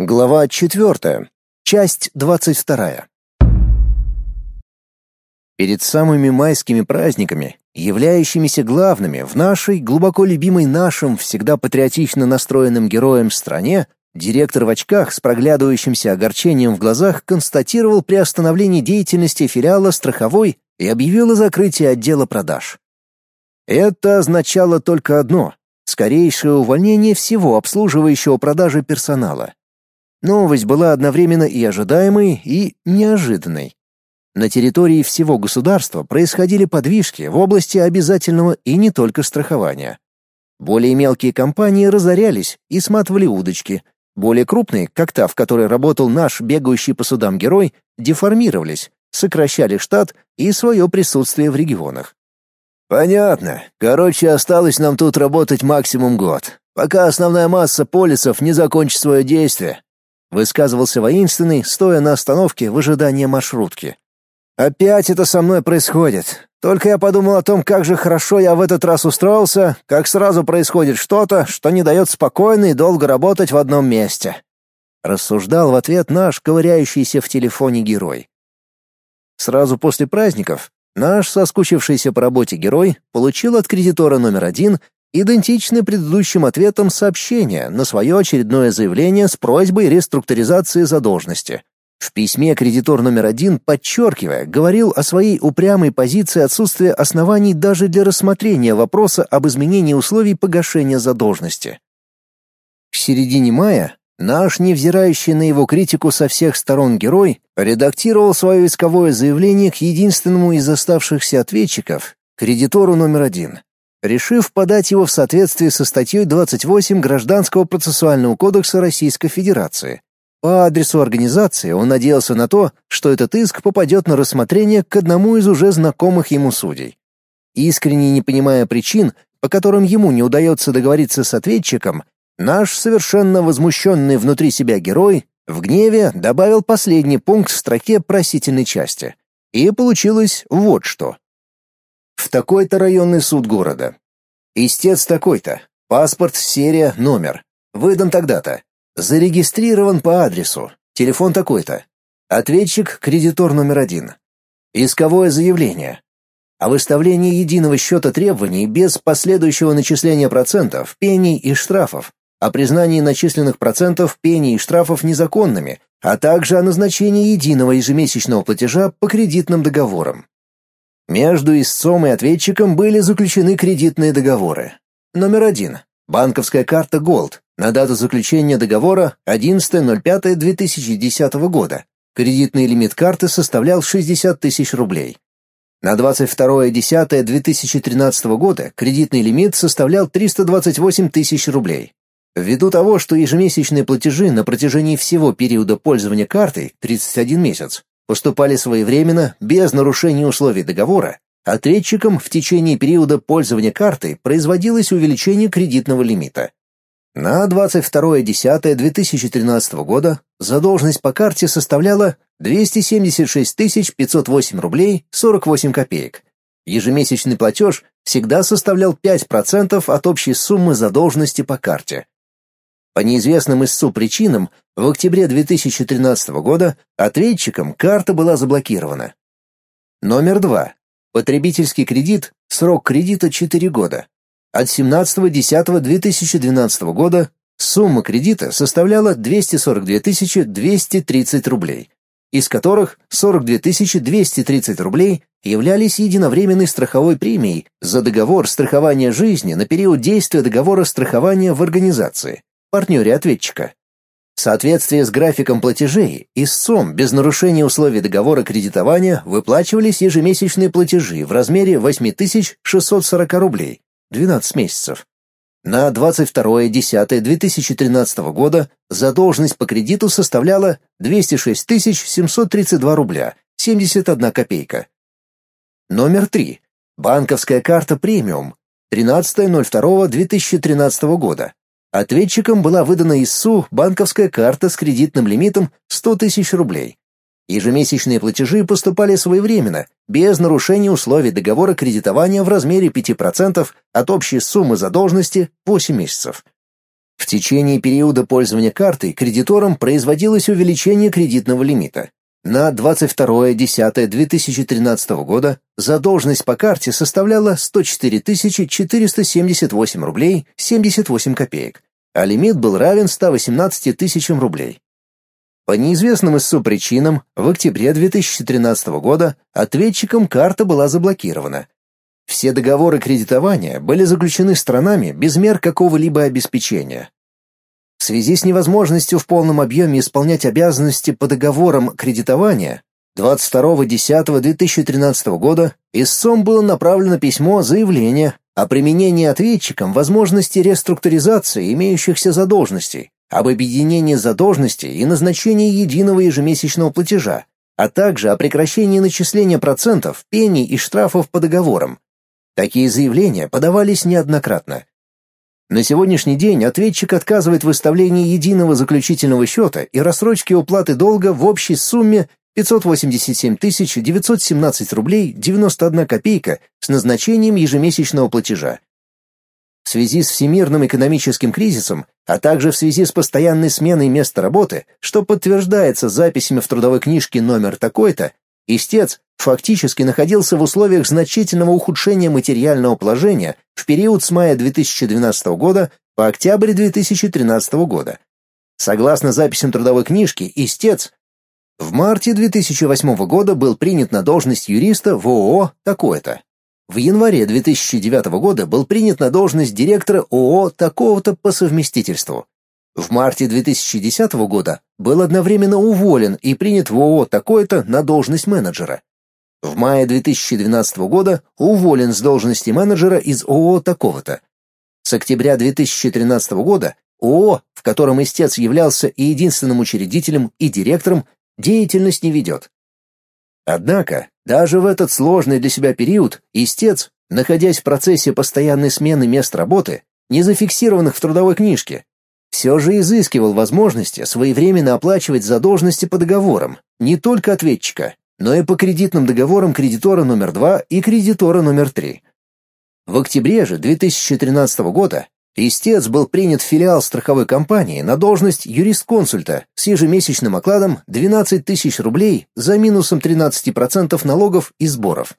Глава 4. Часть 22. Перед самыми майскими праздниками, являющимися главными в нашей глубоко любимой нашим всегда патриотично настроенным героям стране, директор в очках с проглядывающимся огорчением в глазах констатировал приостановление деятельности филиала страховой и объявил о закрытии отдела продаж. Это означало только одно — скорейшее увольнение всего обслуживающего продажи персонала. Новость была одновременно и ожидаемой, и неожиданной. На территории всего государства происходили подвижки в области обязательного и не только страхования. Более мелкие компании разорялись и сматывали удочки. Более крупные, как та, в которой работал наш бегающий по судам герой, деформировались, сокращали штат и свое присутствие в регионах. Понятно. Короче, осталось нам тут работать максимум год, пока основная масса полисов не закончит свое действие, высказывался воинственный, стоя на остановке в ожидании маршрутки. Опять это со мной происходит. Только я подумал о том, как же хорошо я в этот раз устроился, как сразу происходит что-то, что не дает спокойно и долго работать в одном месте. Рассуждал в ответ наш ковыряющийся в телефоне герой. Сразу после праздников наш соскучившийся по работе герой получил от кредитора номер один идентичны предыдущим ответам сообщения на свое очередное заявление с просьбой реструктуризации задолженности. В письме кредитор номер один, подчеркивая, говорил о своей упрямой позиции отсутствия оснований даже для рассмотрения вопроса об изменении условий погашения задолженности. К середине мая наш, невзирающий на его критику со всех сторон герой, редактировал свое исковое заявление к единственному из оставшихся ответчиков, кредитору номер один решив подать его в соответствии со статьей 28 Гражданского процессуального кодекса Российской Федерации. По адресу организации он надеялся на то, что этот иск попадет на рассмотрение к одному из уже знакомых ему судей. Искренне не понимая причин, по которым ему не удается договориться с ответчиком, наш совершенно возмущенный внутри себя герой в гневе добавил последний пункт в строке просительной части. И получилось вот что в такой-то районный суд города. Истец такой-то, паспорт, серия, номер. Выдан тогда-то. Зарегистрирован по адресу. Телефон такой-то. Ответчик, кредитор номер один. Исковое заявление. О выставлении единого счета требований без последующего начисления процентов, пений и штрафов. О признании начисленных процентов, пений и штрафов незаконными, а также о назначении единого ежемесячного платежа по кредитным договорам. Между истцом и ответчиком были заключены кредитные договоры. Номер один. Банковская карта Gold на дату заключения договора 11.05.2010 года. Кредитный лимит карты составлял 60 тысяч рублей. На 22.10.2013 года кредитный лимит составлял 328 тысяч рублей. Ввиду того, что ежемесячные платежи на протяжении всего периода пользования картой 31 месяц поступали своевременно, без нарушения условий договора, ответчикам в течение периода пользования картой производилось увеличение кредитного лимита. На 22.10.2013 года задолженность по карте составляла 276 508 рублей 48 копеек. Ежемесячный платеж всегда составлял 5% от общей суммы задолженности по карте. По неизвестным истцу причинам, в октябре 2013 года ответчиком карта была заблокирована. Номер два. Потребительский кредит, срок кредита 4 года. От 17.10.2012 года сумма кредита составляла 242 230 рублей, из которых 42 230 рублей являлись единовременной страховой премией за договор страхования жизни на период действия договора страхования в организации партнере ответчика. В соответствии с графиком платежей, истцом без нарушения условий договора кредитования выплачивались ежемесячные платежи в размере 8640 рублей 12 месяцев. На 22.10.2013 года задолженность по кредиту составляла 206 732 рубля 71 копейка. Номер 3. Банковская карта премиум 13.02.2013 года. Ответчикам была выдана ИСУ банковская карта с кредитным лимитом 100 тысяч рублей. Ежемесячные платежи поступали своевременно, без нарушения условий договора кредитования в размере 5% от общей суммы задолженности 8 месяцев. В течение периода пользования картой кредиторам производилось увеличение кредитного лимита. На 22.10.2013 года задолженность по карте составляла 104 478 рублей 78 копеек, а лимит был равен 118 тысячам рублей. По неизвестным ИСУ причинам в октябре 2013 года ответчиком карта была заблокирована. Все договоры кредитования были заключены странами без мер какого-либо обеспечения. В связи с невозможностью в полном объеме исполнять обязанности по договорам кредитования 22.10.2013 года истцом было направлено письмо заявление о применении ответчиком возможности реструктуризации имеющихся задолженностей, об объединении задолженностей и назначении единого ежемесячного платежа, а также о прекращении начисления процентов, пений и штрафов по договорам. Такие заявления подавались неоднократно. На сегодняшний день ответчик отказывает в выставлении единого заключительного счета и рассрочки уплаты долга в общей сумме 587 917 рублей 91 копейка с назначением ежемесячного платежа. В связи с всемирным экономическим кризисом, а также в связи с постоянной сменой места работы, что подтверждается записями в трудовой книжке номер такой-то, истец фактически находился в условиях значительного ухудшения материального положения в период с мая 2012 года по октябрь 2013 года. Согласно записям трудовой книжки, истец в марте 2008 года был принят на должность юриста в ООО такое-то. В январе 2009 года был принят на должность директора ООО такого-то по совместительству. В марте 2010 года был одновременно уволен и принят в ООО такое-то на должность менеджера. В мае 2012 года уволен с должности менеджера из ООО такого-то. С октября 2013 года ООО, в котором истец являлся и единственным учредителем, и директором, деятельность не ведет. Однако, даже в этот сложный для себя период истец, находясь в процессе постоянной смены мест работы, не зафиксированных в трудовой книжке, все же изыскивал возможности своевременно оплачивать задолженности по договорам, не только ответчика, но и по кредитным договорам кредитора номер 2 и кредитора номер 3. В октябре же 2013 года истец был принят в филиал страховой компании на должность юрист-консульта с ежемесячным окладом 12 тысяч рублей за минусом 13% налогов и сборов.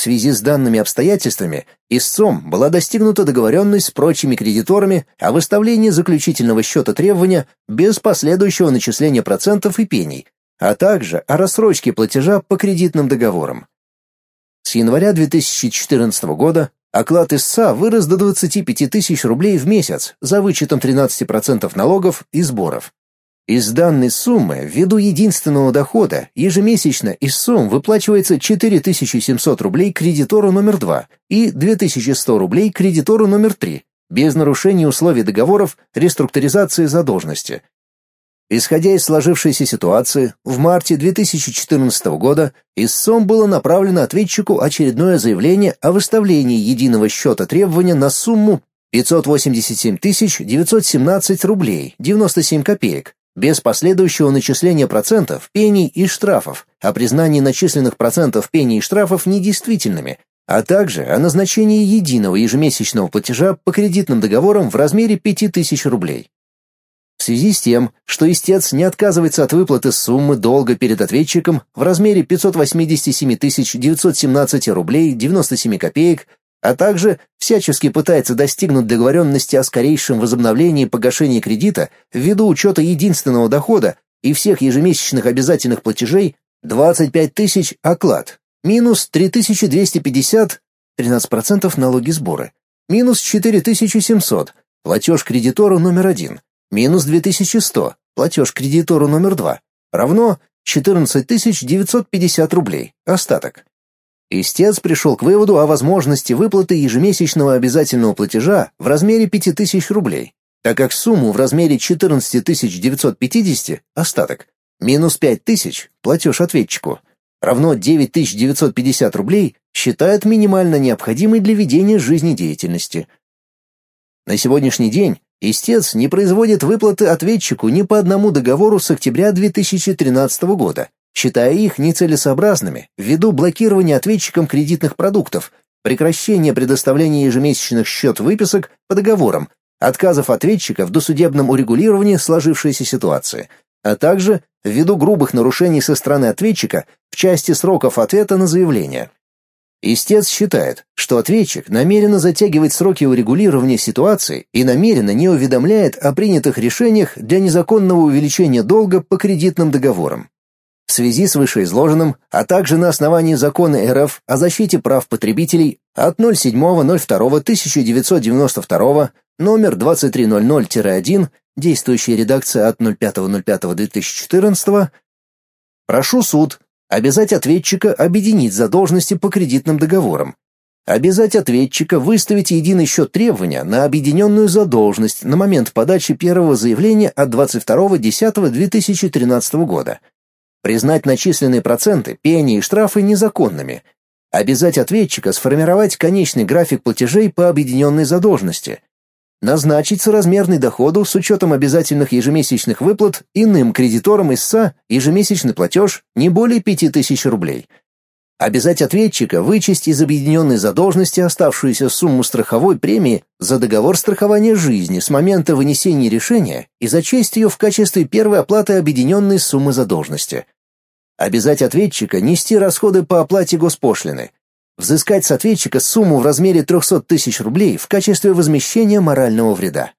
В связи с данными обстоятельствами истцом была достигнута договоренность с прочими кредиторами о выставлении заключительного счета требования без последующего начисления процентов и пений, а также о рассрочке платежа по кредитным договорам. С января 2014 года оклад истца вырос до 25 тысяч рублей в месяц за вычетом 13% налогов и сборов. Из данной суммы, ввиду единственного дохода, ежемесячно из сумм выплачивается 4700 рублей кредитору номер 2 и 2100 рублей кредитору номер 3, без нарушения условий договоров реструктуризации задолженности, Исходя из сложившейся ситуации, в марте 2014 года истцом было направлено ответчику очередное заявление о выставлении единого счета требования на сумму 587 917 рублей 97 копеек, без последующего начисления процентов, пений и штрафов, о признании начисленных процентов пений и штрафов недействительными, а также о назначении единого ежемесячного платежа по кредитным договорам в размере 5000 рублей. В связи с тем, что истец не отказывается от выплаты суммы долга перед ответчиком в размере 587 917 рублей 97 копеек, а также всячески пытается достигнуть договоренности о скорейшем возобновлении погашения кредита ввиду учета единственного дохода и всех ежемесячных обязательных платежей 25 тысяч оклад, минус 3250, 13% налоги сборы, минус 4700, платеж кредитору номер один, минус 2100, платеж кредитору номер 2, равно 14 950 рублей, остаток. Истец пришел к выводу о возможности выплаты ежемесячного обязательного платежа в размере 5000 рублей, так как сумму в размере 14 950, остаток, минус 5000, платеж ответчику, равно 9950 рублей считают минимально необходимой для ведения жизнедеятельности. На сегодняшний день Истец не производит выплаты ответчику ни по одному договору с октября 2013 года, считая их нецелесообразными ввиду блокирования ответчиком кредитных продуктов, прекращения предоставления ежемесячных счет-выписок по договорам, отказов ответчика в досудебном урегулировании сложившейся ситуации, а также ввиду грубых нарушений со стороны ответчика в части сроков ответа на заявление. Истец считает, что ответчик намеренно затягивает сроки урегулирования ситуации и намеренно не уведомляет о принятых решениях для незаконного увеличения долга по кредитным договорам. В связи с вышеизложенным, а также на основании закона РФ о защите прав потребителей от 07.02.1992 номер 2300-1, действующая редакция от 05.05.2014, прошу суд обязать ответчика объединить задолженности по кредитным договорам, обязать ответчика выставить единый счет требования на объединенную задолженность на момент подачи первого заявления от 22.10.2013 года, признать начисленные проценты, пени и штрафы незаконными, обязать ответчика сформировать конечный график платежей по объединенной задолженности, назначить соразмерный доходу с учетом обязательных ежемесячных выплат иным кредиторам ИСА ежемесячный платеж не более 5000 рублей. Обязать ответчика вычесть из объединенной задолженности оставшуюся сумму страховой премии за договор страхования жизни с момента вынесения решения и зачесть ее в качестве первой оплаты объединенной суммы задолженности. Обязать ответчика нести расходы по оплате госпошлины, взыскать с ответчика сумму в размере 300 тысяч рублей в качестве возмещения морального вреда.